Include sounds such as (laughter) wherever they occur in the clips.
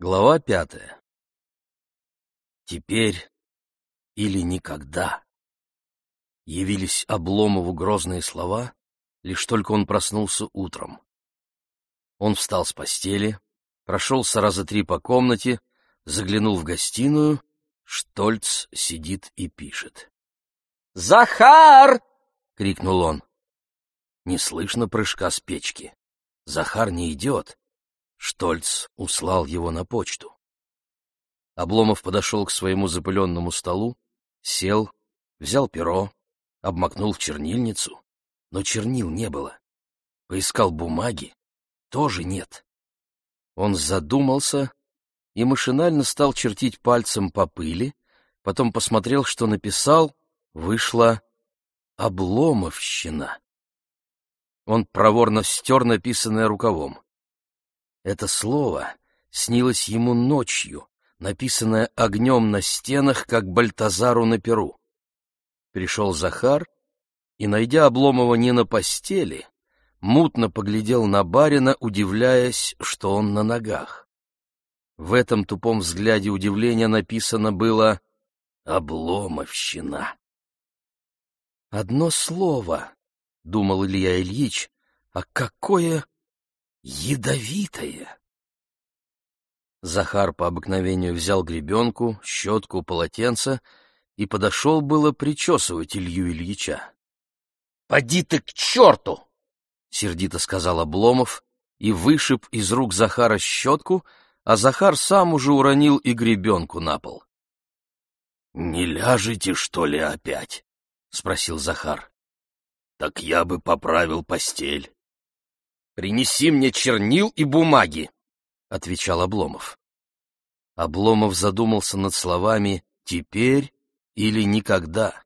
Глава пятая. Теперь или никогда. Явились Обломову грозные слова, лишь только он проснулся утром. Он встал с постели, прошелся раза три по комнате, заглянул в гостиную, Штольц сидит и пишет. «Захар!» — крикнул он. Не слышно прыжка с печки. Захар не идет, Штольц услал его на почту. Обломов подошел к своему запыленному столу, сел, взял перо, обмакнул в чернильницу, но чернил не было. Поискал бумаги, тоже нет. Он задумался и машинально стал чертить пальцем по пыли, потом посмотрел, что написал, вышла «Обломовщина». Он проворно стер написанное рукавом. Это слово снилось ему ночью, написанное огнем на стенах, как Бальтазару на перу. Пришел Захар и, найдя Обломова не на постели, мутно поглядел на барина, удивляясь, что он на ногах. В этом тупом взгляде удивления написано было «Обломовщина». «Одно слово», — думал Илья Ильич, — «а какое ядовитое. Захар по обыкновению взял гребенку, щетку, полотенце и подошел было причесывать Илью Ильича. — Поди ты к черту! — сердито сказал Обломов и вышиб из рук Захара щетку, а Захар сам уже уронил и гребенку на пол. — Не ляжете, что ли, опять? — спросил Захар. — Так я бы поправил постель. «Принеси мне чернил и бумаги», — отвечал Обломов. Обломов задумался над словами «теперь» или «никогда».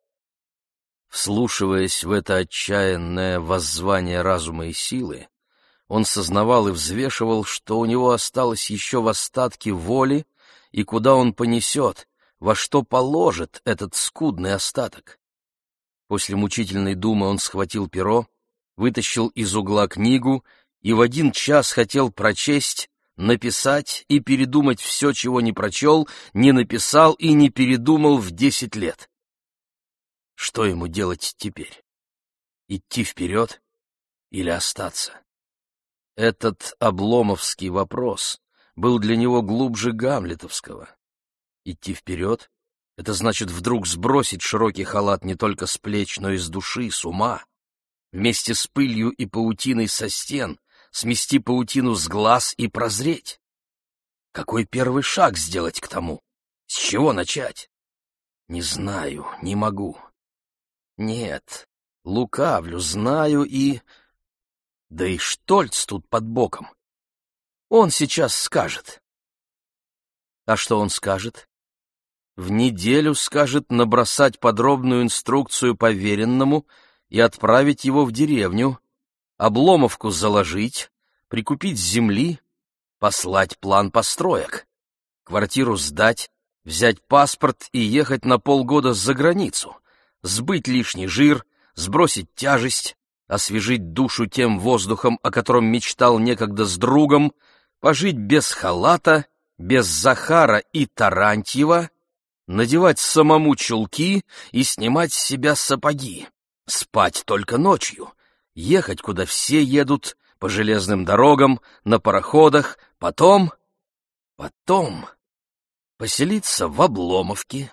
Вслушиваясь в это отчаянное воззвание разума и силы, он сознавал и взвешивал, что у него осталось еще в остатке воли и куда он понесет, во что положит этот скудный остаток. После мучительной думы он схватил перо, вытащил из угла книгу и в один час хотел прочесть, написать и передумать все, чего не прочел, не написал и не передумал в десять лет. Что ему делать теперь? Идти вперед или остаться? Этот обломовский вопрос был для него глубже гамлетовского. Идти вперед — это значит вдруг сбросить широкий халат не только с плеч, но и с души, с ума, вместе с пылью и паутиной со стен, смести паутину с глаз и прозреть? Какой первый шаг сделать к тому? С чего начать? Не знаю, не могу. Нет, лукавлю, знаю и... Да и Штольц тут под боком. Он сейчас скажет. А что он скажет? В неделю скажет набросать подробную инструкцию поверенному и отправить его в деревню, обломовку заложить, прикупить земли, послать план построек, квартиру сдать, взять паспорт и ехать на полгода за границу, сбыть лишний жир, сбросить тяжесть, освежить душу тем воздухом, о котором мечтал некогда с другом, пожить без халата, без Захара и Тарантьева, надевать самому чулки и снимать с себя сапоги, спать только ночью, ехать, куда все едут, по железным дорогам, на пароходах, потом... Потом поселиться в Обломовке,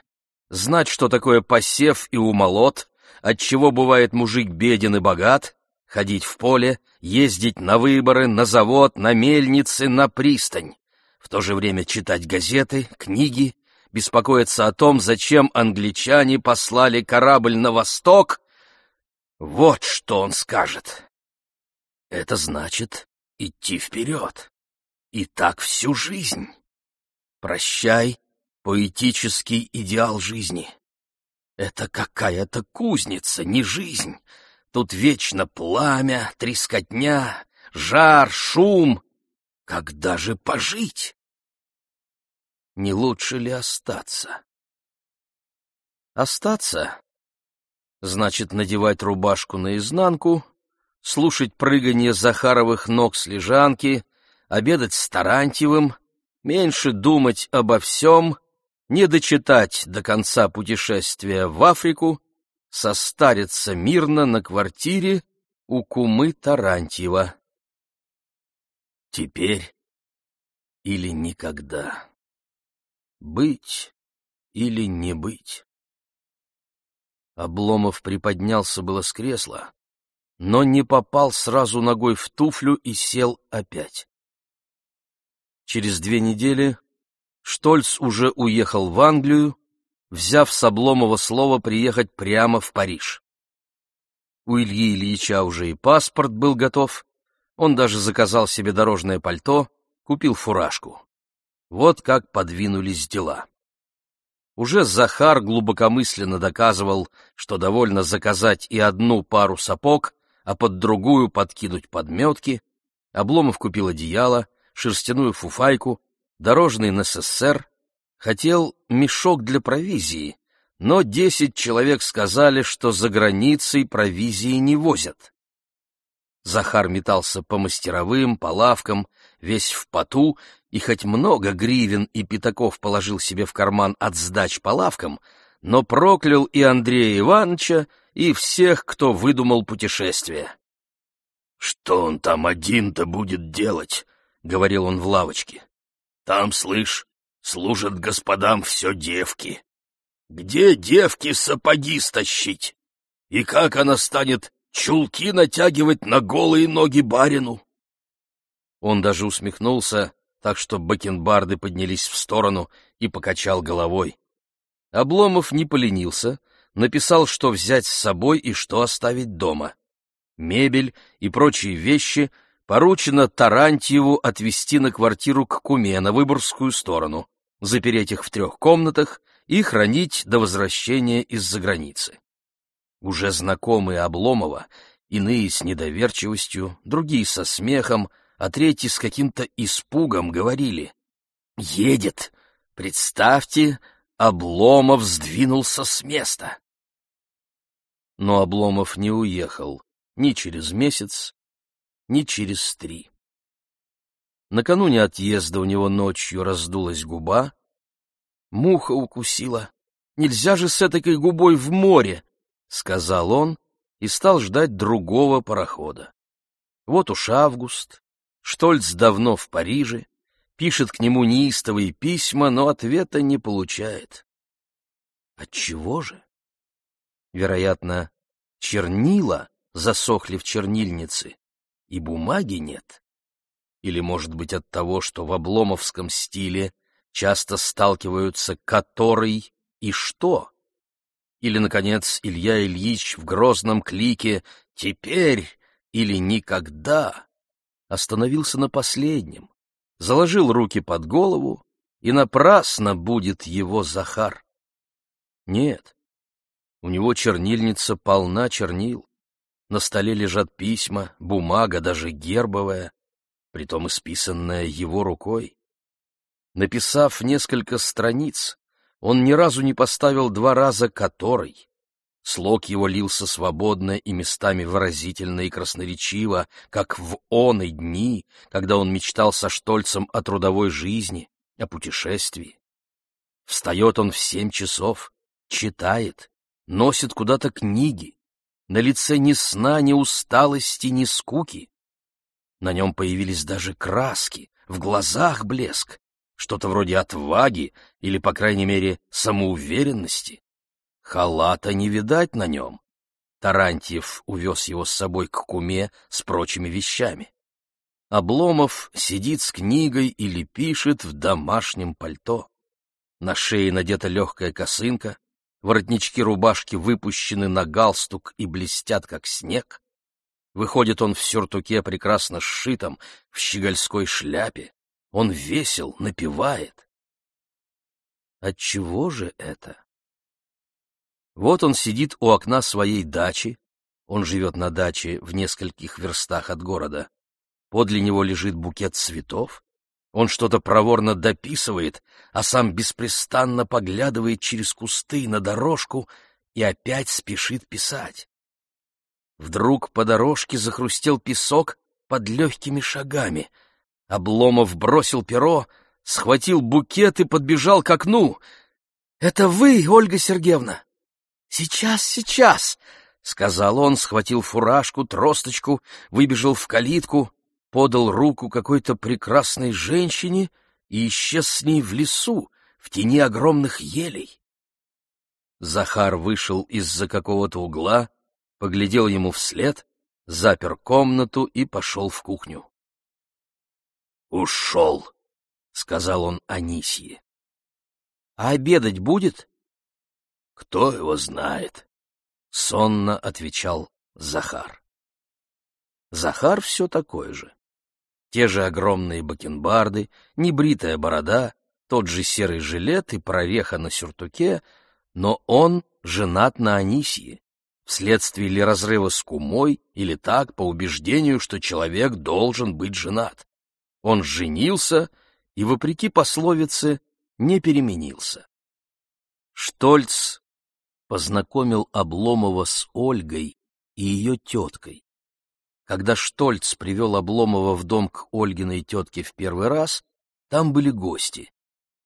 знать, что такое посев и умолот, отчего бывает мужик беден и богат, ходить в поле, ездить на выборы, на завод, на мельницы, на пристань, в то же время читать газеты, книги, беспокоиться о том, зачем англичане послали корабль на восток, вот что он скажет. Это значит идти вперед. И так всю жизнь. Прощай, поэтический идеал жизни. Это какая-то кузница, не жизнь. Тут вечно пламя, трескотня, жар, шум. Когда же пожить? Не лучше ли остаться? Остаться значит надевать рубашку наизнанку, слушать прыганье Захаровых ног с лежанки, обедать с Тарантьевым, меньше думать обо всем, не дочитать до конца путешествия в Африку, состариться мирно на квартире у кумы Тарантьева. Теперь или никогда. Быть или не быть. Обломов приподнялся было с кресла, но не попал сразу ногой в туфлю и сел опять. Через две недели Штольц уже уехал в Англию, взяв с Обломова слово приехать прямо в Париж. У Ильи Ильича уже и паспорт был готов, он даже заказал себе дорожное пальто, купил фуражку. Вот как подвинулись дела. Уже Захар глубокомысленно доказывал, что довольно заказать и одну пару сапог, а под другую подкинуть подметки. Обломов купил одеяло, шерстяную фуфайку, дорожный НССР, хотел мешок для провизии, но десять человек сказали, что за границей провизии не возят. Захар метался по мастеровым, по лавкам, весь в поту, и хоть много гривен и пятаков положил себе в карман от сдач по лавкам, но проклял и Андрея Ивановича, и всех, кто выдумал путешествие. «Что он там один-то будет делать?» — говорил он в лавочке. «Там, слышь, служат господам все девки. Где девки сапоги стащить? И как она станет чулки натягивать на голые ноги барину?» Он даже усмехнулся, так что бакенбарды поднялись в сторону и покачал головой. Обломов не поленился, написал, что взять с собой и что оставить дома. Мебель и прочие вещи — поручено Тарантьеву отвезти на квартиру к куме на Выборгскую сторону, запереть их в трех комнатах и хранить до возвращения из-за границы. Уже знакомые Обломова, иные с недоверчивостью, другие со смехом, а третьи с каким-то испугом говорили «Едет! Представьте, Обломов сдвинулся с места!» Но Обломов не уехал ни через месяц, ни через три. Накануне отъезда у него ночью раздулась губа. Муха укусила. Нельзя же с этой губой в море, — сказал он и стал ждать другого парохода. Вот уж август. Штольц давно в Париже, пишет к нему неистовые письма, но ответа не получает. Отчего же? Вероятно, чернила засохли в чернильнице, и бумаги нет. Или, может быть, от того, что в обломовском стиле часто сталкиваются «который» и «что». Или, наконец, Илья Ильич в грозном клике «теперь» или «никогда» остановился на последнем, заложил руки под голову, и напрасно будет его Захар. Нет, у него чернильница полна чернил. На столе лежат письма, бумага, даже гербовая, притом исписанная его рукой. Написав несколько страниц, он ни разу не поставил два раза «который». Слог его лился свободно и местами выразительно и красноречиво, как в он и дни, когда он мечтал со Штольцем о трудовой жизни, о путешествии. Встает он в семь часов, читает, носит куда-то книги, на лице ни сна, ни усталости, ни скуки. На нем появились даже краски, в глазах блеск, что-то вроде отваги или, по крайней мере, самоуверенности. Халата не видать на нем. Тарантьев увез его с собой к куме с прочими вещами. Обломов сидит с книгой или пишет в домашнем пальто. На шее надета легкая косынка, воротнички рубашки выпущены на галстук и блестят, как снег. Выходит он в сюртуке, прекрасно сшитом, в щегольской шляпе. Он весел, напевает. Отчего же это? Вот он сидит у окна своей дачи, он живет на даче в нескольких верстах от города. Подле него лежит букет цветов, он что-то проворно дописывает, а сам беспрестанно поглядывает через кусты на дорожку и опять спешит писать. Вдруг по дорожке захрустел песок под легкими шагами. Обломов бросил перо, схватил букет и подбежал к окну. «Это вы, Ольга Сергеевна?» «Сейчас, сейчас!» — сказал он, схватил фуражку, тросточку, выбежал в калитку, подал руку какой-то прекрасной женщине и исчез с ней в лесу, в тени огромных елей. Захар вышел из-за какого-то угла, поглядел ему вслед, запер комнату и пошел в кухню. «Ушел», — сказал он Анисье. «А обедать будет?» «Кто его знает?» — сонно отвечал Захар. Захар все такой же. Те же огромные бакенбарды, небритая борода, тот же серый жилет и прореха на сюртуке, но он женат на Анисии, вследствие ли разрыва с кумой, или так, по убеждению, что человек должен быть женат. Он женился и, вопреки пословице, не переменился. Штольц познакомил Обломова с Ольгой и ее теткой. Когда Штольц привел Обломова в дом к Ольгиной тетке в первый раз, там были гости.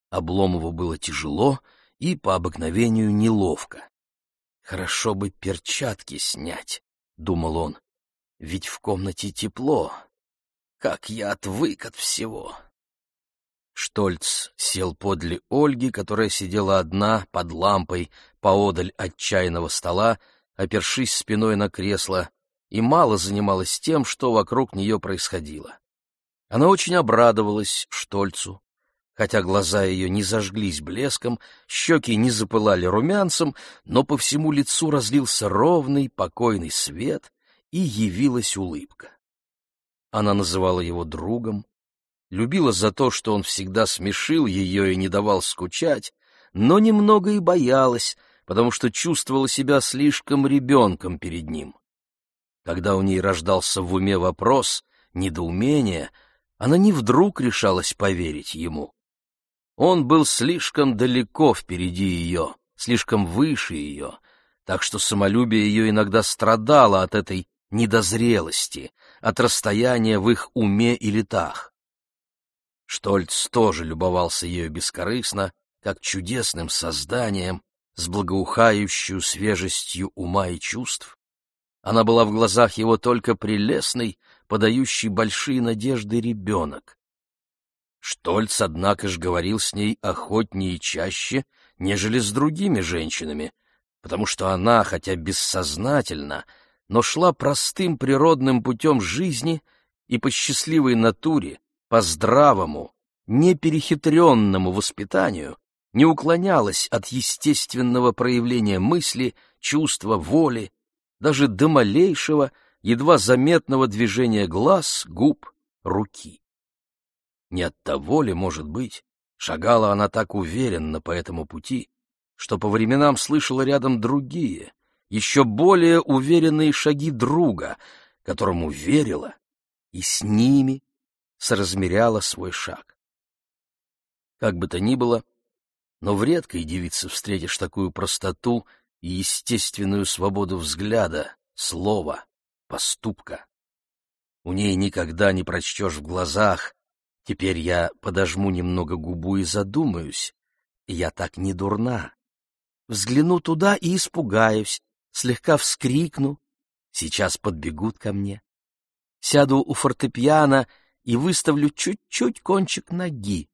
Обломову было тяжело и, по обыкновению, неловко. «Хорошо бы перчатки снять», — думал он, — «ведь в комнате тепло. Как я отвык от всего!» Штольц сел подле Ольги, которая сидела одна под лампой поодаль от чайного стола, опершись спиной на кресло, и мало занималась тем, что вокруг нее происходило. Она очень обрадовалась Штольцу, хотя глаза ее не зажглись блеском, щеки не запылали румянцем, но по всему лицу разлился ровный, покойный свет, и явилась улыбка. Она называла его другом, любила за то, что он всегда смешил ее и не давал скучать, но немного и боялась, потому что чувствовала себя слишком ребенком перед ним. Когда у ней рождался в уме вопрос, недоумение, она не вдруг решалась поверить ему. Он был слишком далеко впереди ее, слишком выше ее, так что самолюбие ее иногда страдало от этой недозрелости, от расстояния в их уме и летах. Штольц тоже любовался ею бескорыстно, как чудесным созданием, с благоухающей свежестью ума и чувств. Она была в глазах его только прелестный, подающий большие надежды ребенок. Штольц, однако ж, говорил с ней охотнее и чаще, нежели с другими женщинами, потому что она, хотя бессознательно, но шла простым природным путем жизни и по счастливой натуре, по здравому, неперехитренному воспитанию не уклонялась от естественного проявления мысли, чувства, воли, даже до малейшего, едва заметного движения глаз, губ, руки. Не от того ли, может быть, шагала она так уверенно по этому пути, что по временам слышала рядом другие, еще более уверенные шаги друга, которому верила, и с ними соразмеряла свой шаг. Как бы то ни было, но в редкой девице встретишь такую простоту и естественную свободу взгляда, слова, поступка. У ней никогда не прочтешь в глазах «Теперь я подожму немного губу и задумаюсь, я так не дурна. Взгляну туда и испугаюсь, слегка вскрикну, сейчас подбегут ко мне. Сяду у фортепиано и выставлю чуть-чуть кончик ноги.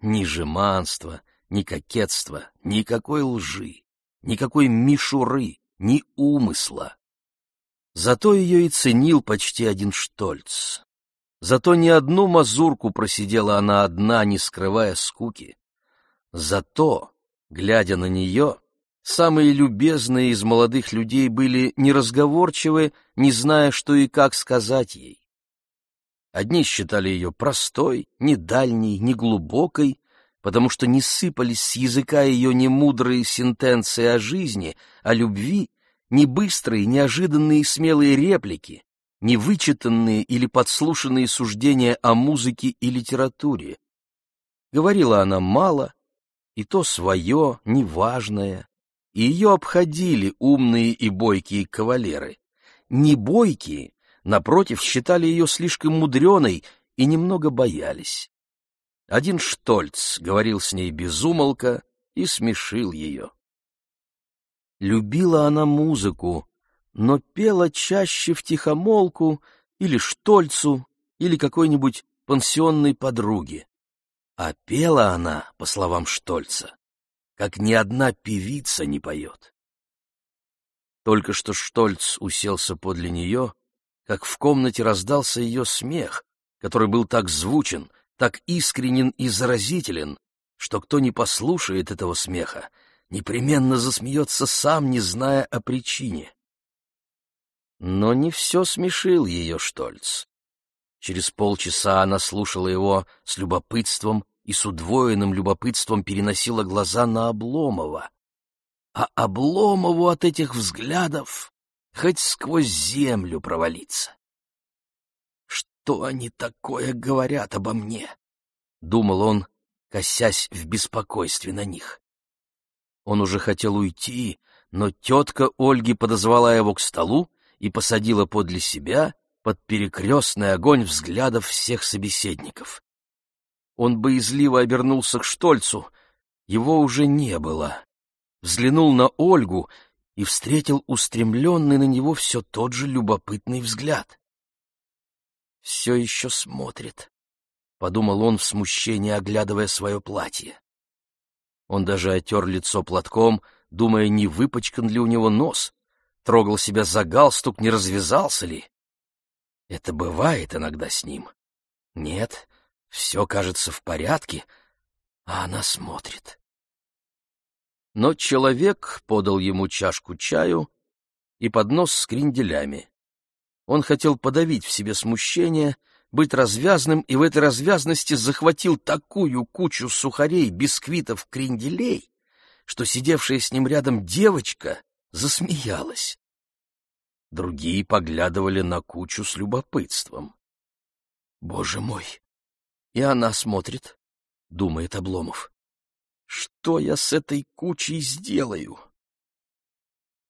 Ни жеманства, ни кокетства, никакой лжи, никакой мишуры, ни умысла. Зато ее и ценил почти один Штольц. Зато ни одну мазурку просидела она одна, не скрывая скуки. Зато, глядя на нее, самые любезные из молодых людей были неразговорчивы, не зная, что и как сказать ей. Одни считали ее простой, не дальней, не глубокой, потому что не сыпались с языка ее ни мудрые сентенции о жизни, о любви, ни быстрые, неожиданные смелые реплики, ни вычитанные или подслушанные суждения о музыке и литературе. Говорила она мало, и то свое, неважное, и ее обходили умные и бойкие кавалеры. Не бойкие, напротив, считали ее слишком мудреной и немного боялись. Один Штольц говорил с ней без умолка и смешил ее. Любила она музыку, но пела чаще втихомолку или Штольцу, или какой-нибудь пансионной подруге. А пела она, по словам Штольца, как ни одна певица не поет. Только что Штольц уселся подле нее, как в комнате раздался ее смех, который был так звучен, так искренен и заразителен, что кто не послушает этого смеха, непременно засмеется сам, не зная о причине. Но не все смешил ее Штольц. Через полчаса она слушала его с любопытством и с удвоенным любопытством переносила глаза на Обломова. А Обломову от этих взглядов хоть сквозь землю провалиться. «Что они такое говорят обо мне?» — думал он, косясь в беспокойстве на них. Он уже хотел уйти, но тетка Ольги подозвала его к столу и посадила подле себя под перекрестный огонь взглядов всех собеседников. Он боязливо обернулся к Штольцу, его уже не было. Взглянул на Ольгу и встретил устремленный на него все тот же любопытный взгляд. «Все еще смотрит», — подумал он в смущении, оглядывая свое платье. Он даже отер лицо платком, думая, не выпачкан ли у него нос, трогал себя за галстук, не развязался ли. Это бывает иногда с ним. Нет, все кажется в порядке, а она смотрит. Но человек подал ему чашку чаю и поднос с кренделями. Он хотел подавить в себе смущение, быть развязным, и в этой развязности захватил такую кучу сухарей, бисквитов, кренделей, что сидевшая с ним рядом девочка засмеялась. Другие поглядывали на кучу с любопытством. «Боже мой! И она смотрит», — думает Обломов. «Что я с этой кучей сделаю?»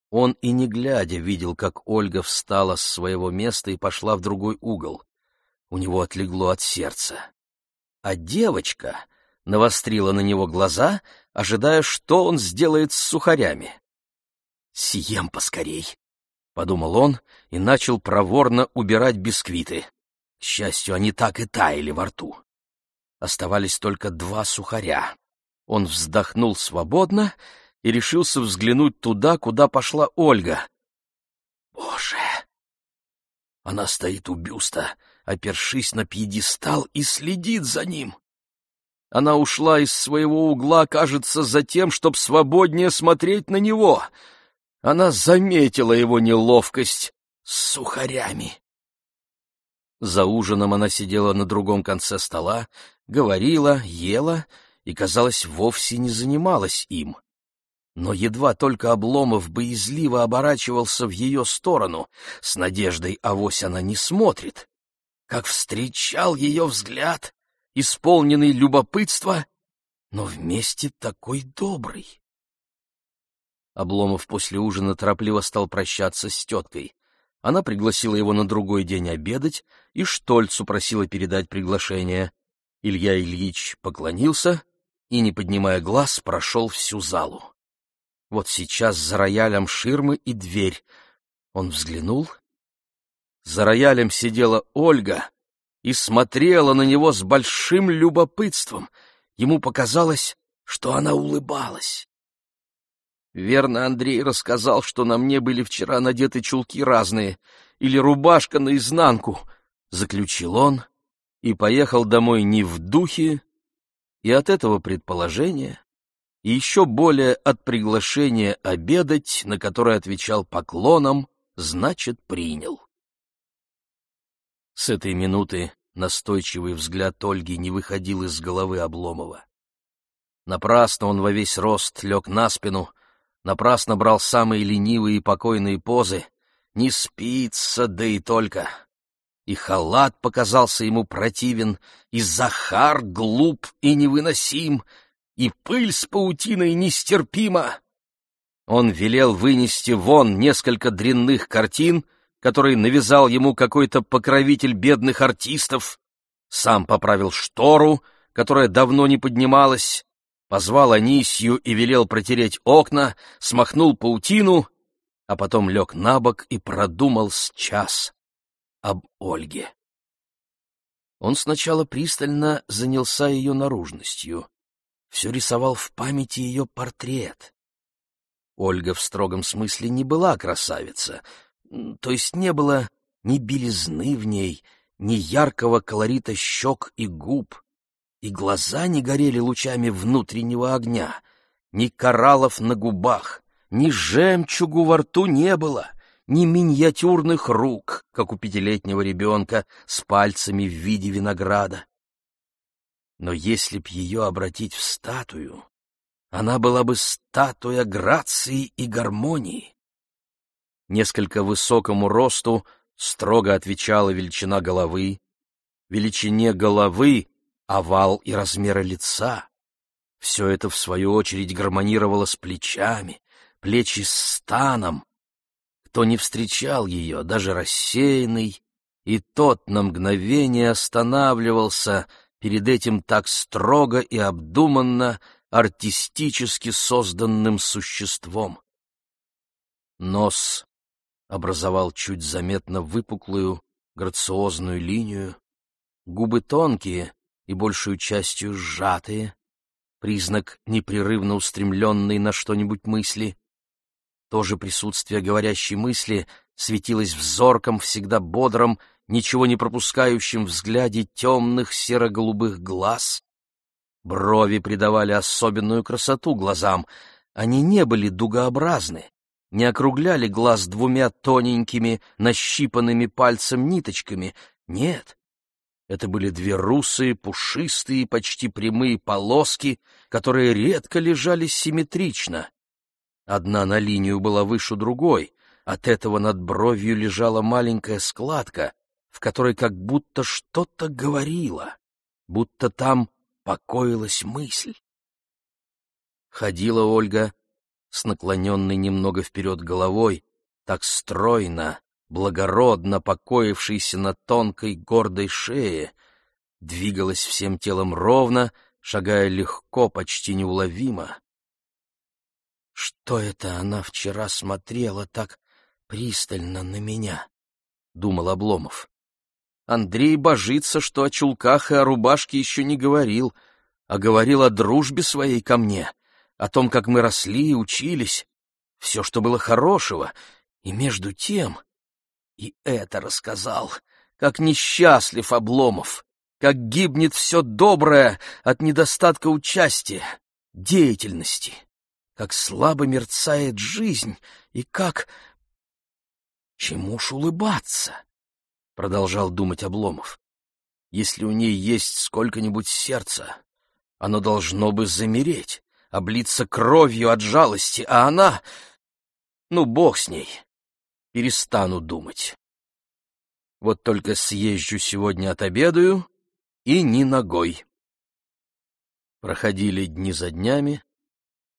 Он и не глядя видел, как Ольга встала с своего места и пошла в другой угол. У него отлегло от сердца. А девочка навострила на него глаза, ожидая, что он сделает с сухарями. «Съем поскорей», — подумал он и начал проворно убирать бисквиты. К счастью, они так и таяли во рту. Оставались только два сухаря. Он вздохнул свободно и решился взглянуть туда, куда пошла Ольга. Боже! Она стоит у бюста, опершись на пьедестал, и следит за ним. Она ушла из своего угла, кажется, за тем, чтобы свободнее смотреть на него. Она заметила его неловкость с сухарями. За ужином она сидела на другом конце стола, говорила, ела и, казалось, вовсе не занималась им. Но едва только Обломов боязливо оборачивался в ее сторону, с надеждой авось она не смотрит, как встречал ее взгляд, исполненный любопытства, но вместе такой добрый. Обломов после ужина торопливо стал прощаться с теткой. Она пригласила его на другой день обедать и Штольцу просила передать приглашение. Илья Ильич поклонился и, не поднимая глаз, прошел всю залу. Вот сейчас за роялем ширмы и дверь. Он взглянул. За роялем сидела Ольга и смотрела на него с большим любопытством. Ему показалось, что она улыбалась. Верно, Андрей рассказал, что на мне были вчера надеты чулки разные, или рубашка наизнанку, — заключил он и поехал домой не в духе, и от этого предположения, и еще более от приглашения обедать, на которое отвечал поклоном, значит, принял. С этой минуты настойчивый взгляд Ольги не выходил из головы Обломова. Напрасно он во весь рост лег на спину, напрасно брал самые ленивые и покойные позы. Не спится, да и только. И халат показался ему противен, и Захар глуп и невыносим, и пыль с паутиной нестерпима. Он велел вынести вон несколько дрянных картин, которые навязал ему какой-то покровитель бедных артистов, сам поправил штору, которая давно не поднималась, позвал Анисью и велел протереть окна, смахнул паутину, а потом лег на бок и продумал с час об Ольге. Он сначала пристально занялся ее наружностью, все рисовал в памяти ее портрет. Ольга в строгом смысле не была красавица, то есть не было ни белизны в ней, ни яркого колорита щек и губ и глаза не горели лучами внутреннего огня, ни кораллов на губах, ни жемчугу во рту не было, ни миниатюрных рук, как у пятилетнего ребенка с пальцами в виде винограда. Но если б ее обратить в статую, она была бы статуя грации и гармонии. Несколько высокому росту строго отвечала величина головы, величине головы овал и размеры лица. Все это, в свою очередь, гармонировало с плечами, плечи с станом. Кто не встречал ее, даже рассеянный, и тот на мгновение останавливался перед этим так строго и обдуманно, артистически созданным существом. Нос образовал чуть заметно выпуклую, грациозную линию, губы тонкие, и большую частью сжатые, признак непрерывно устремленной на что-нибудь мысли. Тоже присутствие говорящей мысли светилось в зорком, всегда бодром, ничего не пропускающем взгляде темных серо-голубых глаз. Брови придавали особенную красоту глазам, они не были дугообразны, не округляли глаз двумя тоненькими, нащипанными пальцем ниточками, нет, это были две русые, пушистые, почти прямые полоски, которые редко лежали симметрично. Одна на линию была выше другой, от этого над бровью лежала маленькая складка, в которой как будто что-то говорило, будто там покоилась мысль. Ходила Ольга с наклоненной немного вперед головой, так стройно, благородно покоившейся на тонкой гордой шее, двигалась всем телом ровно, шагая легко, почти неуловимо. «Что это она вчера смотрела так пристально на меня?» — думал Обломов. Андрей божится, что о чулках и о рубашке еще не говорил, а говорил о дружбе своей ко мне, о том, как мы росли и учились, все, что было хорошего, и между тем и это рассказал, как несчастлив Обломов, как гибнет все доброе от недостатка участия, деятельности, как слабо мерцает жизнь и как... Чему ж улыбаться? Продолжал думать Обломов. Если у ней есть сколько-нибудь сердца, оно должно бы замереть, облиться кровью от жалости, а она... Ну, бог с ней перестану думать. Вот только съезжу сегодня отобедаю и ни ногой. Проходили дни за днями,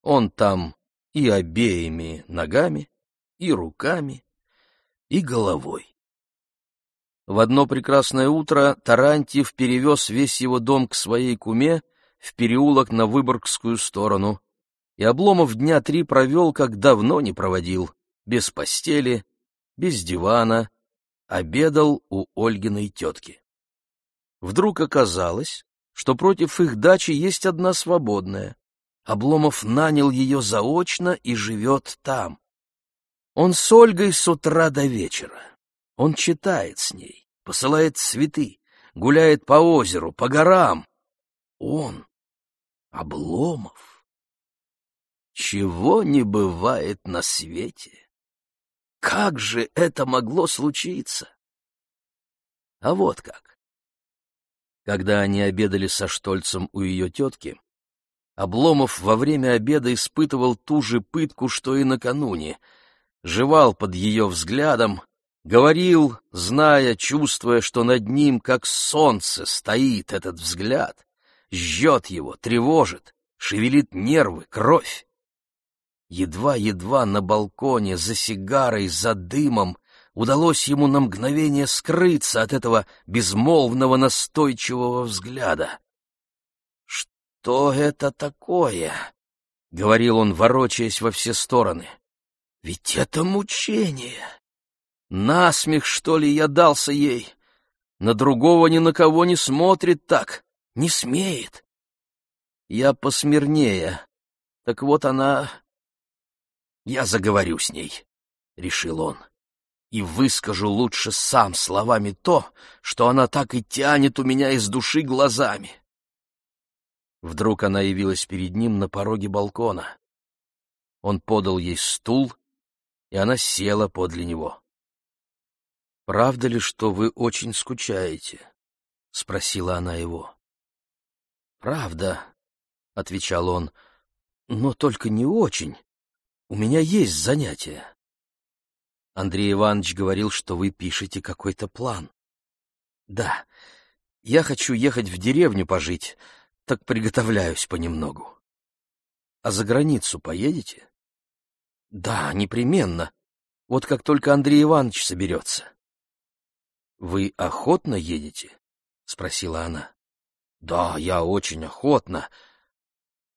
он там и обеими ногами, и руками, и головой. В одно прекрасное утро Тарантьев перевез весь его дом к своей куме в переулок на Выборгскую сторону, и Обломов дня три провел, как давно не проводил, без постели, без дивана, обедал у Ольгиной тетки. Вдруг оказалось, что против их дачи есть одна свободная. Обломов нанял ее заочно и живет там. Он с Ольгой с утра до вечера. Он читает с ней, посылает цветы, гуляет по озеру, по горам. Он, Обломов. Чего не бывает на свете. Как же это могло случиться? А вот как. Когда они обедали со Штольцем у ее тетки, Обломов во время обеда испытывал ту же пытку, что и накануне, жевал под ее взглядом, говорил, зная, чувствуя, что над ним, как солнце, стоит этот взгляд, жжет его, тревожит, шевелит нервы, кровь. Едва-едва на балконе, за сигарой, за дымом, удалось ему на мгновение скрыться от этого безмолвного настойчивого взгляда. Что это такое?» — говорил он, ворочаясь во все стороны. «Ведь это мучение! Насмех, что ли, я дался ей? На другого ни на кого не смотрит так, не смеет. Я посмирнее. Так вот она... Я заговорю с ней, — решил он, — и выскажу лучше сам словами то, что она так и тянет у меня из души глазами. Вдруг она явилась перед ним на пороге балкона. Он подал ей стул, и она села подле него. — Правда ли, что вы очень скучаете? — спросила она его. — Правда, — отвечал он, — но только не очень. У меня есть занятия. Андрей Иванович говорил, что вы пишете какой-то план. Да, я хочу ехать в деревню пожить, так приготовляюсь понемногу. А за границу поедете? Да, непременно. Вот как только Андрей Иванович соберется. Вы охотно едете? Спросила она. Да, я очень охотно.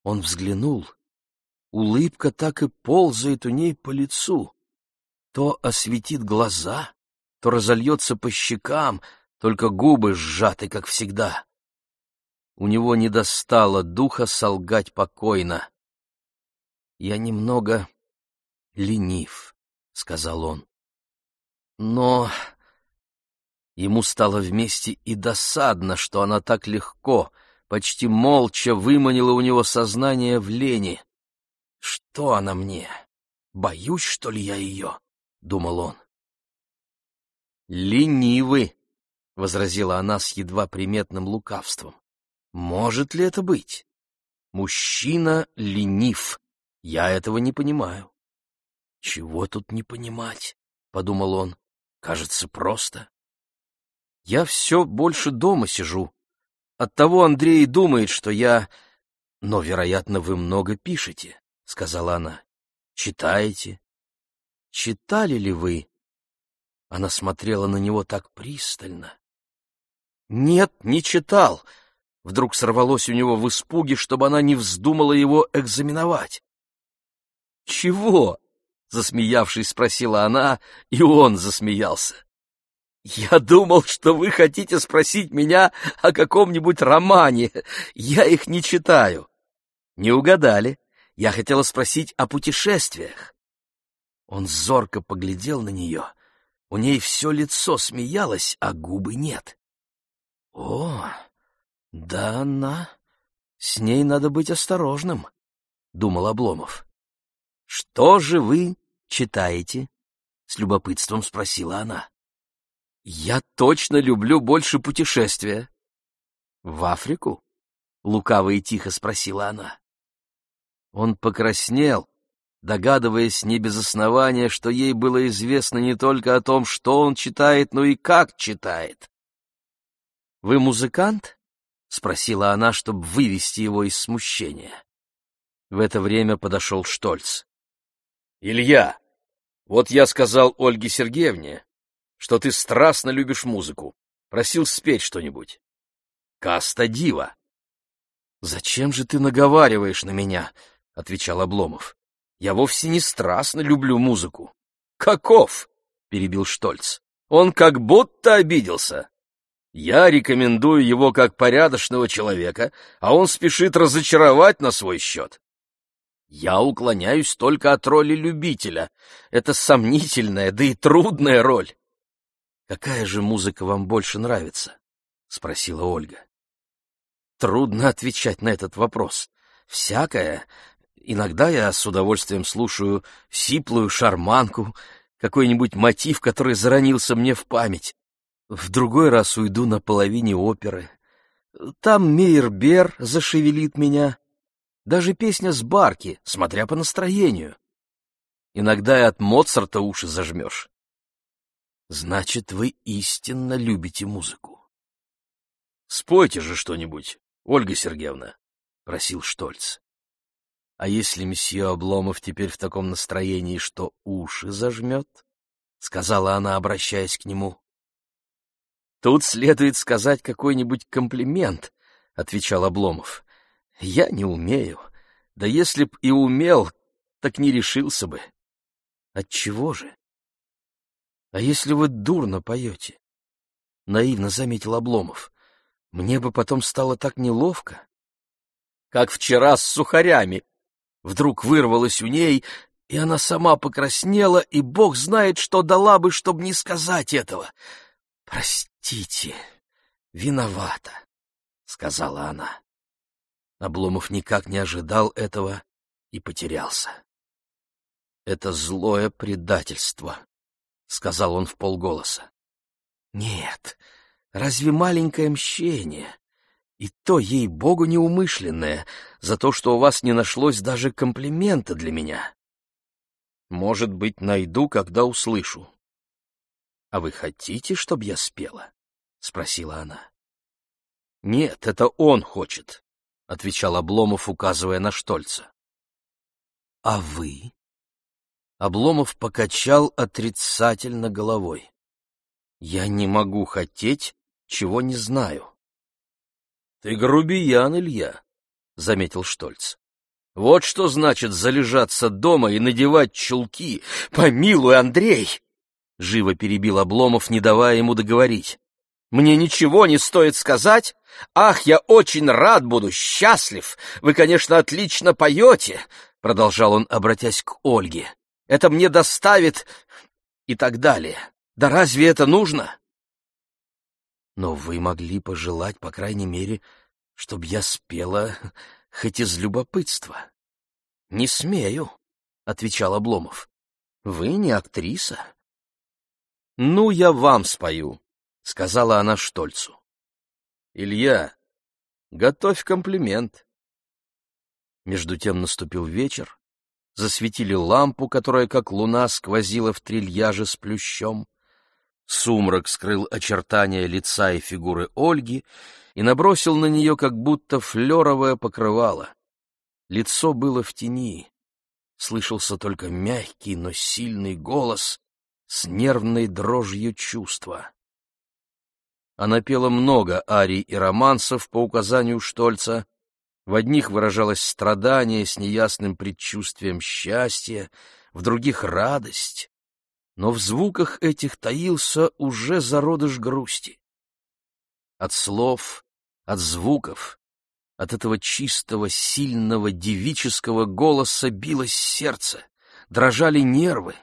Он взглянул. Улыбка так и ползает у ней по лицу. То осветит глаза, то разольется по щекам, только губы сжаты, как всегда. У него не достало духа солгать покойно. «Я немного ленив», — сказал он. «Но...» Ему стало вместе и досадно, что она так легко, почти молча выманила у него сознание в лени. «Что она мне? Боюсь, что ли, я ее?» — думал он. «Ленивы», — возразила она с едва приметным лукавством. Может ли это быть? Мужчина ленив. Я этого не понимаю. Чего тут не понимать? Подумал он. Кажется, просто. Я все больше дома сижу. Оттого Андрей думает, что я... Но, вероятно, вы много пишете, сказала она. Читаете? Читали ли вы? Она смотрела на него так пристально. Нет, не читал, вдруг сорвалось у него в испуге, чтобы она не вздумала его экзаменовать. «Чего?» — засмеявшись, спросила она, и он засмеялся. «Я думал, что вы хотите спросить меня о каком-нибудь романе. Я их не читаю». «Не угадали. Я хотела спросить о путешествиях». Он зорко поглядел на нее. У ней все лицо смеялось, а губы нет. «О!» Да она... С ней надо быть осторожным, — думал Обломов. — Что же вы читаете? — с любопытством спросила она. — Я точно люблю больше путешествия. — В Африку? — лукаво и тихо спросила она. Он покраснел, догадываясь не без основания, что ей было известно не только о том, что он читает, но и как читает. — Вы музыкант? — спросила она, чтобы вывести его из смущения. В это время подошел Штольц. — Илья, вот я сказал Ольге Сергеевне, что ты страстно любишь музыку. Просил спеть что-нибудь. Каста дива. — Зачем же ты наговариваешь на меня? — отвечал Обломов. — Я вовсе не страстно люблю музыку. — Каков? — перебил Штольц. — Он как будто обиделся. Я рекомендую его как порядочного человека, а он спешит разочаровать на свой счет. Я уклоняюсь только от роли любителя. Это сомнительная, да и трудная роль. — Какая же музыка вам больше нравится? — спросила Ольга. Трудно отвечать на этот вопрос. Всякое. Иногда я с удовольствием слушаю сиплую шарманку, какой-нибудь мотив, который заронился мне в память. В другой раз уйду на половине оперы. Там Мейербер зашевелит меня. Даже песня с барки, смотря по настроению. Иногда и от Моцарта уши зажмешь. Значит, вы истинно любите музыку. — Спойте же что-нибудь, Ольга Сергеевна, — просил Штольц. — А если месье Обломов теперь в таком настроении, что уши зажмет? — сказала она, обращаясь к нему. Тут следует сказать какой-нибудь комплимент, отвечал Обломов. Я не умею. Да если б и умел, так не решился бы. Отчего же? А если вы дурно поете? Наивно заметил Обломов. Мне бы потом стало так неловко. Как вчера с сухарями. Вдруг вырвалось у ней, и она сама покраснела, и бог знает, что дала бы, чтобы не сказать этого. «Простите, виновата», — сказала она. Обломов никак не ожидал этого и потерялся. «Это злое предательство», — сказал он в полголоса. «Нет, разве маленькое мщение? И то, ей-богу, неумышленное, за то, что у вас не нашлось даже комплимента для меня. Может быть, найду, когда услышу». «А вы хотите, чтобы я спела?» — спросила она. «Нет, это он хочет», — отвечал Обломов, указывая на Штольца. «А вы?» Обломов покачал отрицательно головой. «Я не могу хотеть, чего не знаю». «Ты грубиян, Илья», — заметил Штольц. «Вот что значит залежаться дома и надевать чулки. Помилуй, Андрей!» Живо перебил Обломов, не давая ему договорить. Мне ничего не стоит сказать? Ах, я очень рад буду, счастлив. Вы, конечно, отлично поете, продолжал он, обратясь к Ольге. Это мне доставит и так далее. Да разве это нужно? Но вы могли пожелать, по крайней мере, чтобы я спела хоть из любопытства. Не смею, отвечал Обломов. Вы не актриса. Ну, я вам спою, — сказала она Штольцу. — Илья, готовь комплимент. Между тем наступил вечер, засветили лампу, которая, как луна, сквозила в трильяже с плющом. Сумрак скрыл очертания лица и фигуры Ольги и набросил на нее как будто флеровое покрывало. Лицо было в тени. Слышался только мягкий, но сильный голос с нервной дрожью чувства. Она пела много арий и романсов по указанию Штольца. В одних выражалось страдание с неясным предчувствием счастья, в других — радость. Но в звуках этих таился уже зародыш грусти. От слов, от звуков, от этого чистого, сильного, девического голоса билось сердце, дрожали нервы,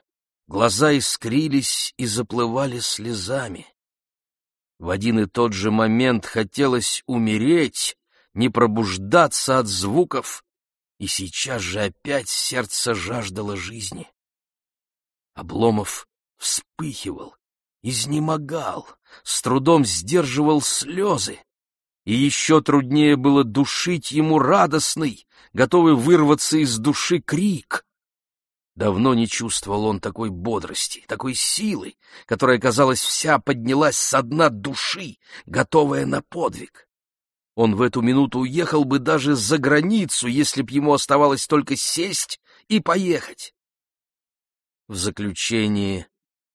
глаза искрились и заплывали слезами. В один и тот же момент хотелось умереть, не пробуждаться от звуков, и сейчас же опять сердце жаждало жизни. Обломов вспыхивал, изнемогал, с трудом сдерживал слезы, и еще труднее было душить ему радостный, готовый вырваться из души крик. Давно не чувствовал он такой бодрости, такой силы, которая, казалось, вся поднялась со дна души, готовая на подвиг. Он в эту минуту уехал бы даже за границу, если б ему оставалось только сесть и поехать. В заключении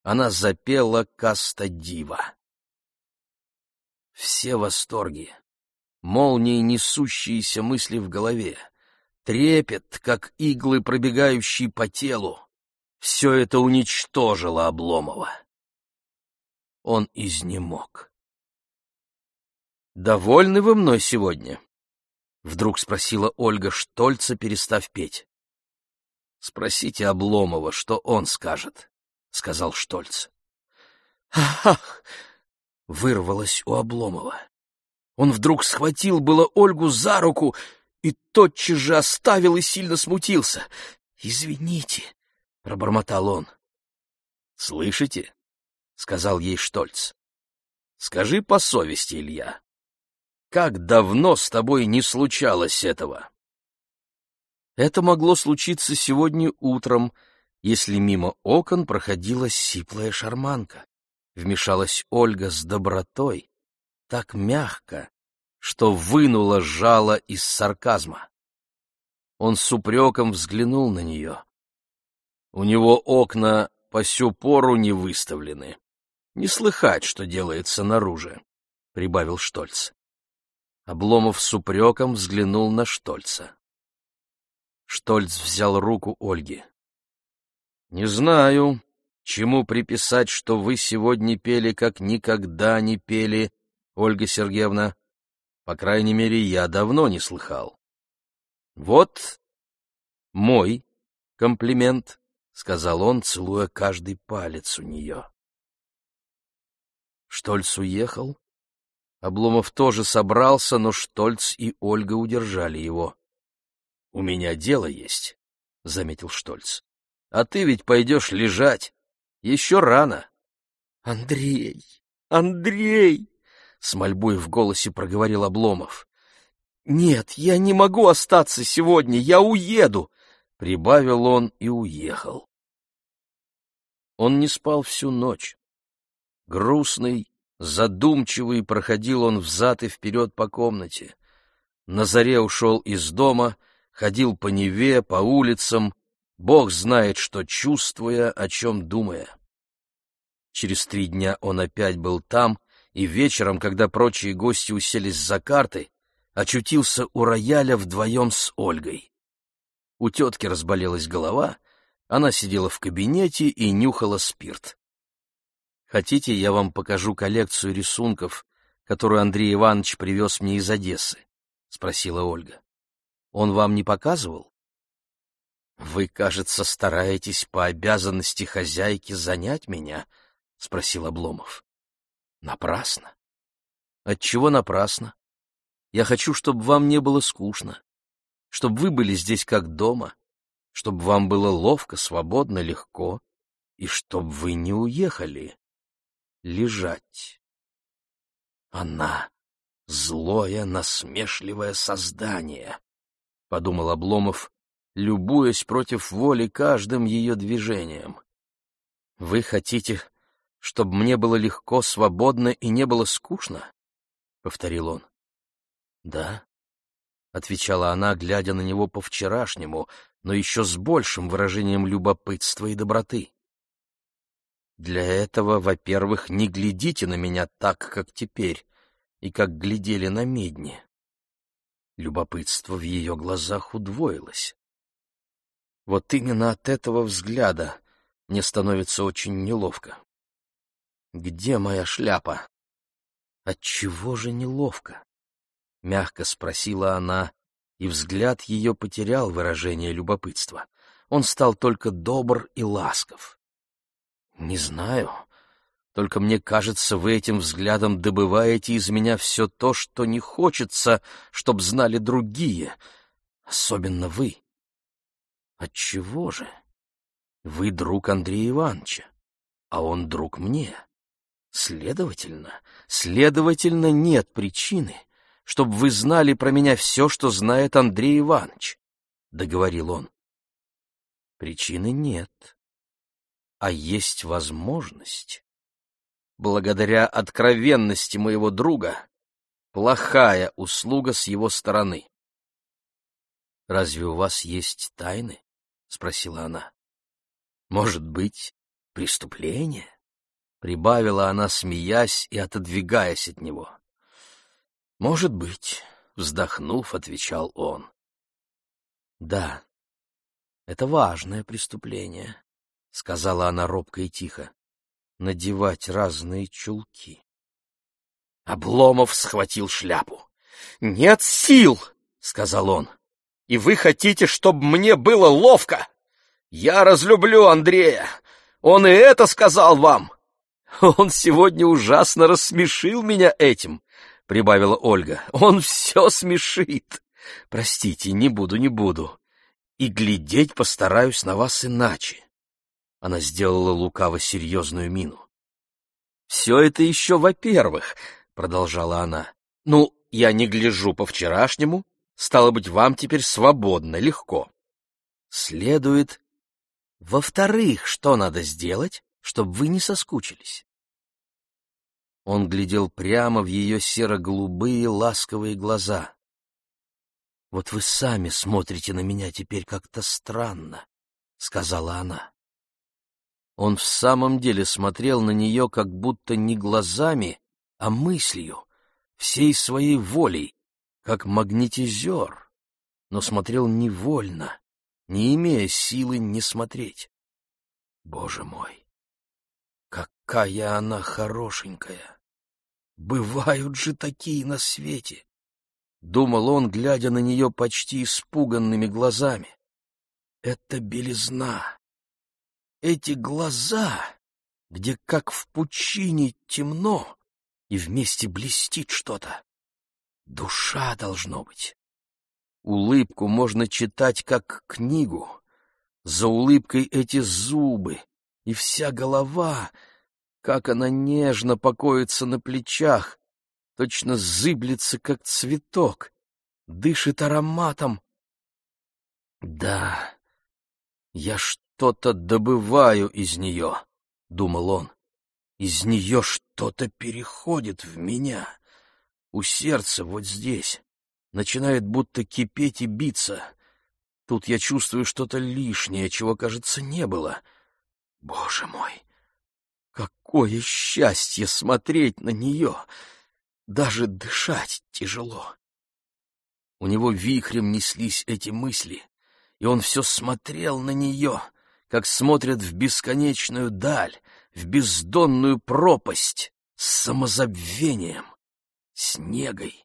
она запела «Каста Дива». Все восторги, молнии несущиеся мысли в голове, трепет, как иглы, пробегающие по телу. Все это уничтожило Обломова. Он изнемог. «Довольны вы мной сегодня?» — вдруг спросила Ольга Штольца, перестав петь. «Спросите Обломова, что он скажет», — сказал Штольц. «Ах!» — вырвалось у Обломова. Он вдруг схватил было Ольгу за руку и тотчас же оставил и сильно смутился. «Извините», — пробормотал он. «Слышите?» — сказал ей Штольц. «Скажи по совести, Илья, как давно с тобой не случалось этого?» Это могло случиться сегодня утром, если мимо окон проходила сиплая шарманка. Вмешалась Ольга с добротой, так мягко, что вынуло жало из сарказма. Он с упреком взглянул на нее. У него окна по сю пору не выставлены. Не слыхать, что делается наружу, — прибавил Штольц. Обломов с упреком взглянул на Штольца. Штольц взял руку Ольги. — Не знаю, чему приписать, что вы сегодня пели, как никогда не пели, Ольга Сергеевна. По крайней мере, я давно не слыхал. Вот мой комплимент, — сказал он, целуя каждый палец у нее. Штольц уехал. Обломов тоже собрался, но Штольц и Ольга удержали его. — У меня дело есть, — заметил Штольц. — А ты ведь пойдешь лежать. Еще рано. — Андрей! Андрей! — с мольбой в голосе проговорил Обломов. — Нет, я не могу остаться сегодня, я уеду! — прибавил он и уехал. Он не спал всю ночь. Грустный, задумчивый проходил он взад и вперед по комнате. На заре ушел из дома, ходил по Неве, по улицам, Бог знает, что чувствуя, о чем думая. Через три дня он опять был там, и вечером, когда прочие гости уселись за карты, очутился у рояля вдвоем с Ольгой. У тетки разболелась голова, она сидела в кабинете и нюхала спирт. «Хотите, я вам покажу коллекцию рисунков, которую Андрей Иванович привез мне из Одессы?» — спросила Ольга. «Он вам не показывал?» «Вы, кажется, стараетесь по обязанности хозяйки занять меня?» — спросил Обломов. Напрасно. Отчего напрасно? Я хочу, чтобы вам не было скучно, чтобы вы были здесь как дома, чтобы вам было ловко, свободно, легко, и чтобы вы не уехали лежать. Она — злое, насмешливое создание, — подумал Обломов, любуясь против воли каждым ее движением. Вы хотите чтобы мне было легко, свободно и не было скучно? — повторил он. — Да, — отвечала она, глядя на него по-вчерашнему, но еще с большим выражением любопытства и доброты. Для этого, во-первых, не глядите на меня так, как теперь, и как глядели на медне. Любопытство в ее глазах удвоилось. Вот именно от этого взгляда мне становится очень неловко. Где моя шляпа? Отчего же неловко? Мягко спросила она, и взгляд ее потерял выражение любопытства. Он стал только добр и ласков. Не знаю, только мне кажется, вы этим взглядом добываете из меня все то, что не хочется, чтоб знали другие, особенно вы. Отчего же? Вы друг Андрея Ивановича, а он друг мне. Следовательно, следовательно, нет причины, чтобы вы знали про меня все, что знает Андрей Иванович, — договорил он. Причины нет, а есть возможность. Благодаря откровенности моего друга, плохая услуга с его стороны. «Разве у вас есть тайны?» — спросила она. «Может быть, преступление?» — прибавила она, смеясь и отодвигаясь от него. «Может быть», — вздохнув, отвечал он. «Да, это важное преступление», — сказала она робко и тихо. «Надевать разные чулки». Обломов схватил шляпу. «Нет сил!» — сказал он. «И вы хотите, чтобы мне было ловко? Я разлюблю Андрея! Он и это сказал вам!» (laughs) Он сегодня ужасно рассмешил меня этим, — прибавила Ольга. (laughs) Он все смешит. Простите, не буду, не буду. И глядеть постараюсь на вас иначе. Она сделала лукаво серьезную мину. «Все это еще во-первых», — продолжала она. «Ну, я не гляжу по-вчерашнему, стало быть, вам теперь свободно, легко. Следует... Во-вторых, что надо сделать, чтобы вы не соскучились. Он глядел прямо в ее серо-голубые ласковые глаза. «Вот вы сами смотрите на меня теперь как-то странно», — сказала она. Он в самом деле смотрел на нее как будто не глазами, а мыслью, всей своей волей, как магнетизер, но смотрел невольно, не имея силы не смотреть. Боже мой, какая она хорошенькая! Бывают же такие на свете! Думал он, глядя на нее почти испуганными глазами. Это белизна. Эти глаза, где как в пучине темно и вместе блестит что-то. Душа должно быть. Улыбку можно читать как книгу. За улыбкой эти зубы и вся голова, как она нежно покоится на плечах, точно зыблется, как цветок, дышит ароматом. Да, я что-то добываю из нее, — думал он. Из нее что-то переходит в меня. У сердца вот здесь начинает будто кипеть и биться. Тут я чувствую что-то лишнее, чего, кажется, не было. Боже мой, какое счастье смотреть на нее! Даже дышать тяжело. У него вихрем неслись эти мысли, и он все смотрел на нее, как смотрят в бесконечную даль, в бездонную пропасть, с самозабвением с негой.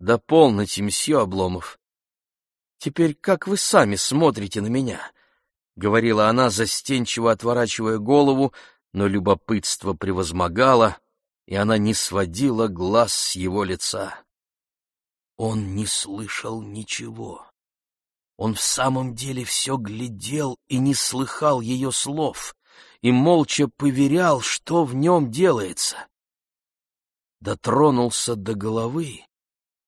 Да полноте, мсье Обломов. Теперь как вы сами смотрите на меня? — говорила она, застенчиво отворачивая голову, но любопытство превозмогало, и она не сводила глаз с его лица. Он не слышал ничего. Он в самом деле все глядел и не слыхал ее слов, и молча поверял, что в нем делается дотронулся до головы.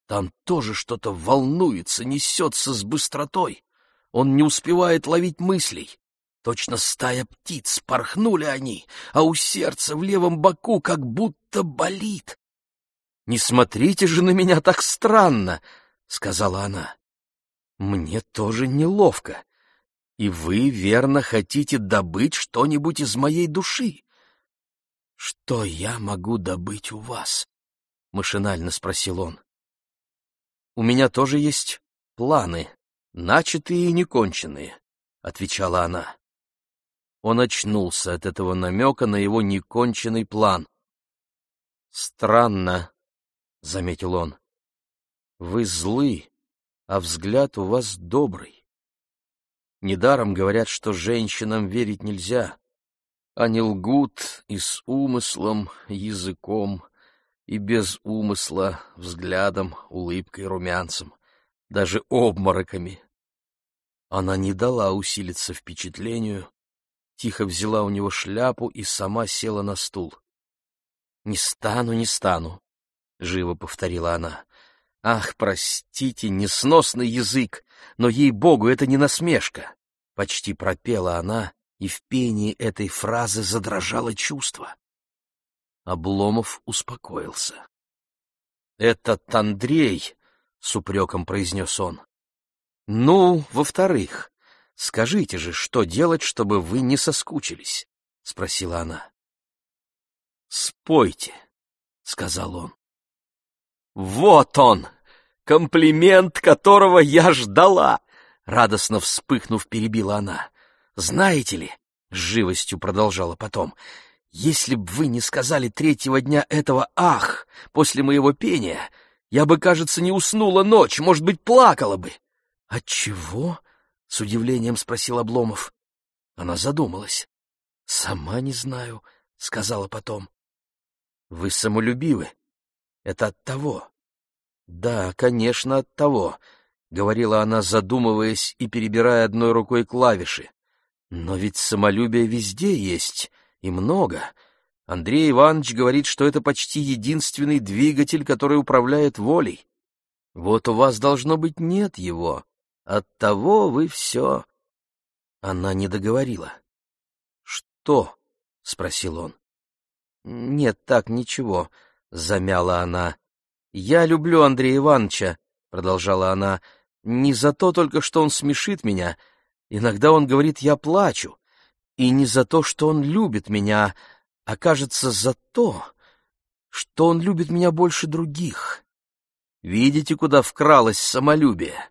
Там тоже что-то волнуется, несется с быстротой. Он не успевает ловить мыслей. Точно стая птиц, порхнули они, а у сердца в левом боку как будто болит. — Не смотрите же на меня так странно, — сказала она. — Мне тоже неловко. И вы, верно, хотите добыть что-нибудь из моей души. «Что я могу добыть у вас?» — машинально спросил он. «У меня тоже есть планы, начатые и неконченные», — отвечала она. Он очнулся от этого намека на его неконченный план. «Странно», — заметил он. «Вы злы, а взгляд у вас добрый. Недаром говорят, что женщинам верить нельзя. Они лгут и с умыслом, языком, и без умысла, взглядом, улыбкой, румянцем, даже обмороками. Она не дала усилиться впечатлению, тихо взяла у него шляпу и сама села на стул. «Не стану, не стану», — живо повторила она. «Ах, простите, несносный язык, но, ей-богу, это не насмешка!» Почти пропела она, и в пении этой фразы задрожало чувство. Обломов успокоился. «Этот Андрей», — с упреком произнес он. «Ну, во-вторых, скажите же, что делать, чтобы вы не соскучились?» — спросила она. «Спойте», — сказал он. «Вот он! Комплимент, которого я ждала!» Радостно вспыхнув, перебила она. Знаете ли, — с живостью продолжала потом, — если б вы не сказали третьего дня этого «ах» после моего пения, я бы, кажется, не уснула ночь, может быть, плакала бы. — Отчего? — с удивлением спросил Обломов. Она задумалась. — Сама не знаю, — сказала потом. — Вы самолюбивы. Это от того. — Да, конечно, от того, — говорила она, задумываясь и перебирая одной рукой клавиши. Но ведь самолюбие везде есть, и много. Андрей Иванович говорит, что это почти единственный двигатель, который управляет волей. Вот у вас, должно быть, нет его. Оттого вы все... Она не договорила. «Что?» — спросил он. «Нет, так, ничего», — замяла она. «Я люблю Андрея Ивановича», — продолжала она, — «не за то только, что он смешит меня, — Иногда он говорит «я плачу», и не за то, что он любит меня, а кажется за то, что он любит меня больше других. Видите, куда вкралось самолюбие?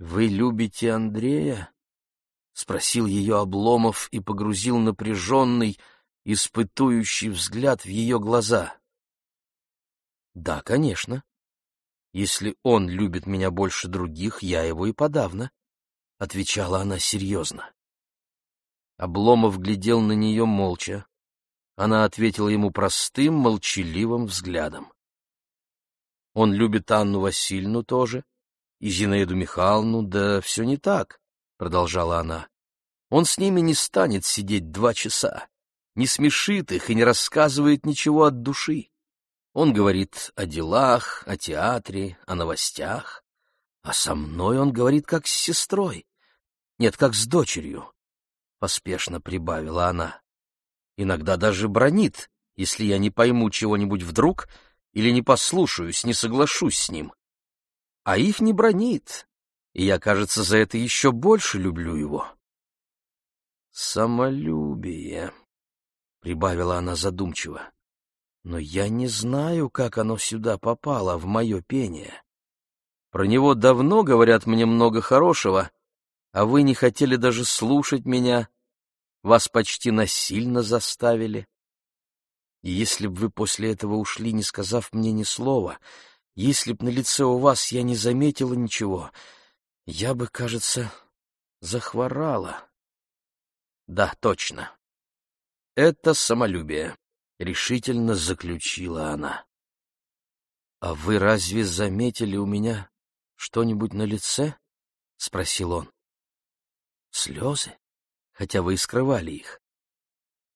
«Вы любите Андрея?» — спросил ее Обломов и погрузил напряженный, испытующий взгляд в ее глаза. «Да, конечно. Если он любит меня больше других, я его и подавно», — отвечала она серьезно. Обломов глядел на нее молча. Она ответила ему простым, молчаливым взглядом. Он любит Анну Васильевну тоже, и Зинаиду Михайловну, да все не так, — продолжала она. Он с ними не станет сидеть два часа, не смешит их и не рассказывает ничего от души. Он говорит о делах, о театре, о новостях, а со мной он говорит как с сестрой. Нет, как с дочерью, — поспешно прибавила она. Иногда даже бронит, если я не пойму чего-нибудь вдруг или не послушаюсь, не соглашусь с ним а их не бронит, и я, кажется, за это еще больше люблю его. «Самолюбие», — прибавила она задумчиво, — «но я не знаю, как оно сюда попало, в мое пение. Про него давно говорят мне много хорошего, а вы не хотели даже слушать меня, вас почти насильно заставили. И если б вы после этого ушли, не сказав мне ни слова, — если б на лице у вас я не заметила ничего, я бы, кажется, захворала. Да, точно. Это самолюбие, — решительно заключила она. — А вы разве заметили у меня что-нибудь на лице? — спросил он. — Слезы? Хотя вы и скрывали их.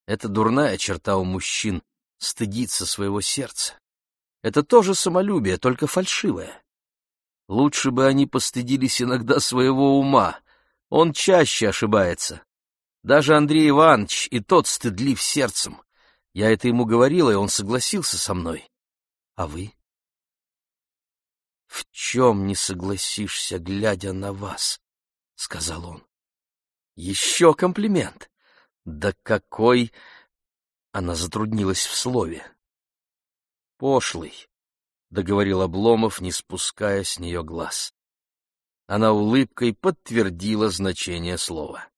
Это дурная черта у мужчин — стыдиться своего сердца. Это тоже самолюбие, только фальшивое. Лучше бы они постыдились иногда своего ума. Он чаще ошибается. Даже Андрей Иванович и тот стыдлив сердцем. Я это ему говорила, и он согласился со мной. А вы? В чем не согласишься, глядя на вас? — сказал он. Еще комплимент. Да какой... Она затруднилась в слове. «Пошлый», — договорил Обломов, не спуская с нее глаз. Она улыбкой подтвердила значение слова.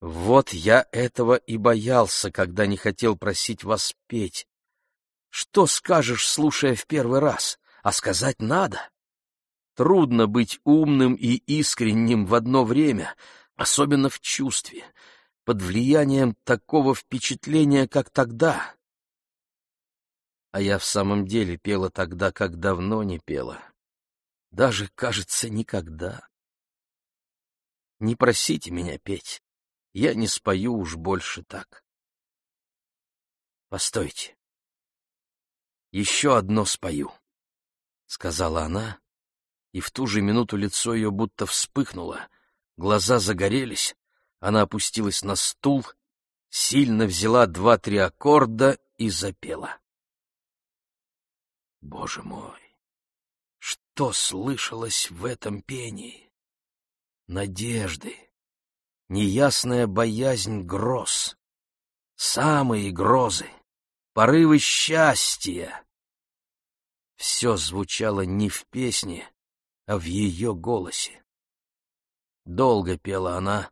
«Вот я этого и боялся, когда не хотел просить вас петь. Что скажешь, слушая в первый раз, а сказать надо? Трудно быть умным и искренним в одно время, особенно в чувстве, под влиянием такого впечатления, как тогда. А я в самом деле пела тогда, как давно не пела. Даже, кажется, никогда. Не просите меня петь. Я не спою уж больше так. Постойте. Еще одно спою, — сказала она, и в ту же минуту лицо ее будто вспыхнуло, глаза загорелись, она опустилась на стул, сильно взяла два-три аккорда и запела. Боже мой! Что слышалось в этом пении? Надежды, неясная боязнь гроз, самые грозы, порывы счастья. Все звучало не в песне, а в ее голосе. Долго пела она,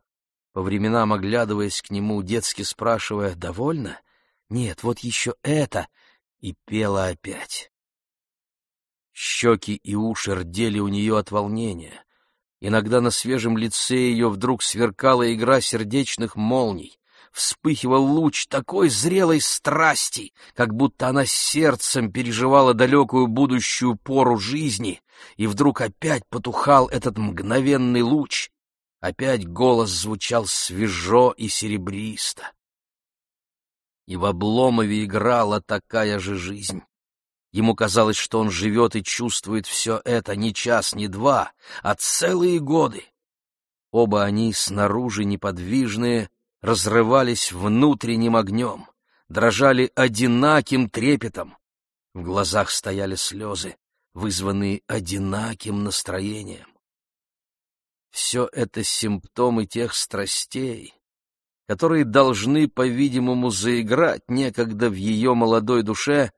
по временам оглядываясь к нему, детски спрашивая, «Довольно? Нет, вот еще это!» и пела опять. Щеки и уши рдели у нее от волнения. Иногда на свежем лице ее вдруг сверкала игра сердечных молний. Вспыхивал луч такой зрелой страсти, как будто она сердцем переживала далекую будущую пору жизни, и вдруг опять потухал этот мгновенный луч. Опять голос звучал свежо и серебристо. И в Обломове играла такая же жизнь. Ему казалось, что он живет и чувствует все это не час, не два, а целые годы. Оба они, снаружи неподвижные, разрывались внутренним огнем, дрожали одинаким трепетом. В глазах стояли слезы, вызванные одинаким настроением. Все это симптомы тех страстей, которые должны, по-видимому, заиграть некогда в ее молодой душе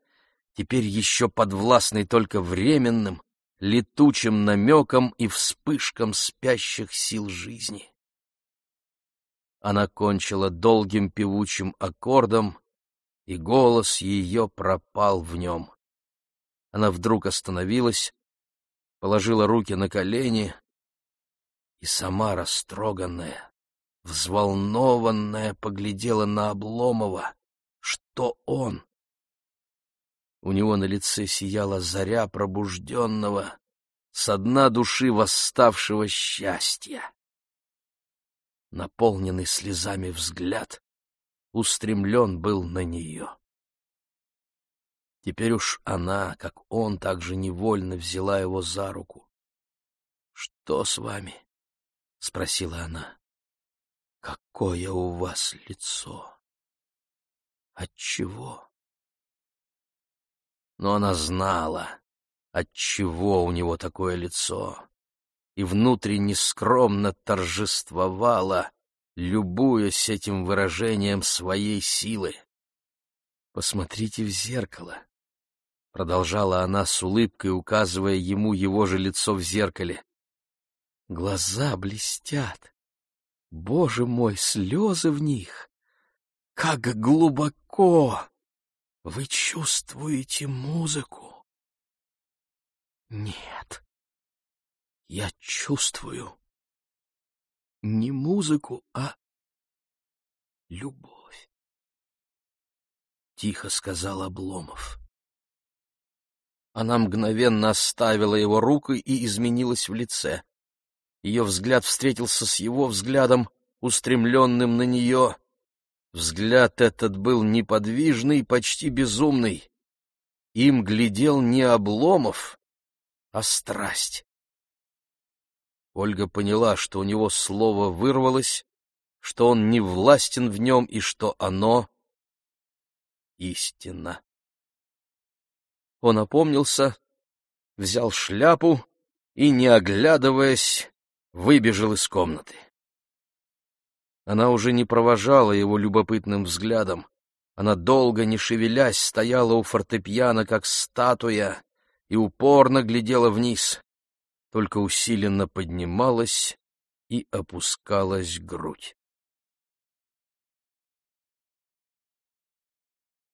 теперь еще подвластный только временным, летучим намекам и вспышкам спящих сил жизни. Она кончила долгим певучим аккордом, и голос ее пропал в нем. Она вдруг остановилась, положила руки на колени и сама растроганная, взволнованная, поглядела на Обломова, что он. У него на лице сияла заря пробужденного, со дна души восставшего счастья. Наполненный слезами взгляд устремлен был на нее. Теперь уж она, как он, также невольно взяла его за руку. — Что с вами? — спросила она. — Какое у вас лицо? Отчего? Но она знала, отчего у него такое лицо, и внутренне скромно торжествовала, любуясь этим выражением своей силы. «Посмотрите в зеркало», — продолжала она с улыбкой, указывая ему его же лицо в зеркале. «Глаза блестят. Боже мой, слезы в них! Как глубоко вы чувствуете музыку!» «Нет, я чувствую не музыку, а любовь. Тихо сказал Обломов. Она мгновенно оставила его руку и изменилась в лице. Ее взгляд встретился с его взглядом, устремленным на нее. Взгляд этот был неподвижный, почти безумный. Им глядел не Обломов, а страсть. Ольга поняла, что у него слово вырвалось, что он не властен в нем и что оно — истина. Он опомнился, взял шляпу и, не оглядываясь, выбежал из комнаты. Она уже не провожала его любопытным взглядом. Она долго, не шевелясь, стояла у фортепиано, как статуя, и упорно глядела вниз только усиленно поднималась и опускалась грудь.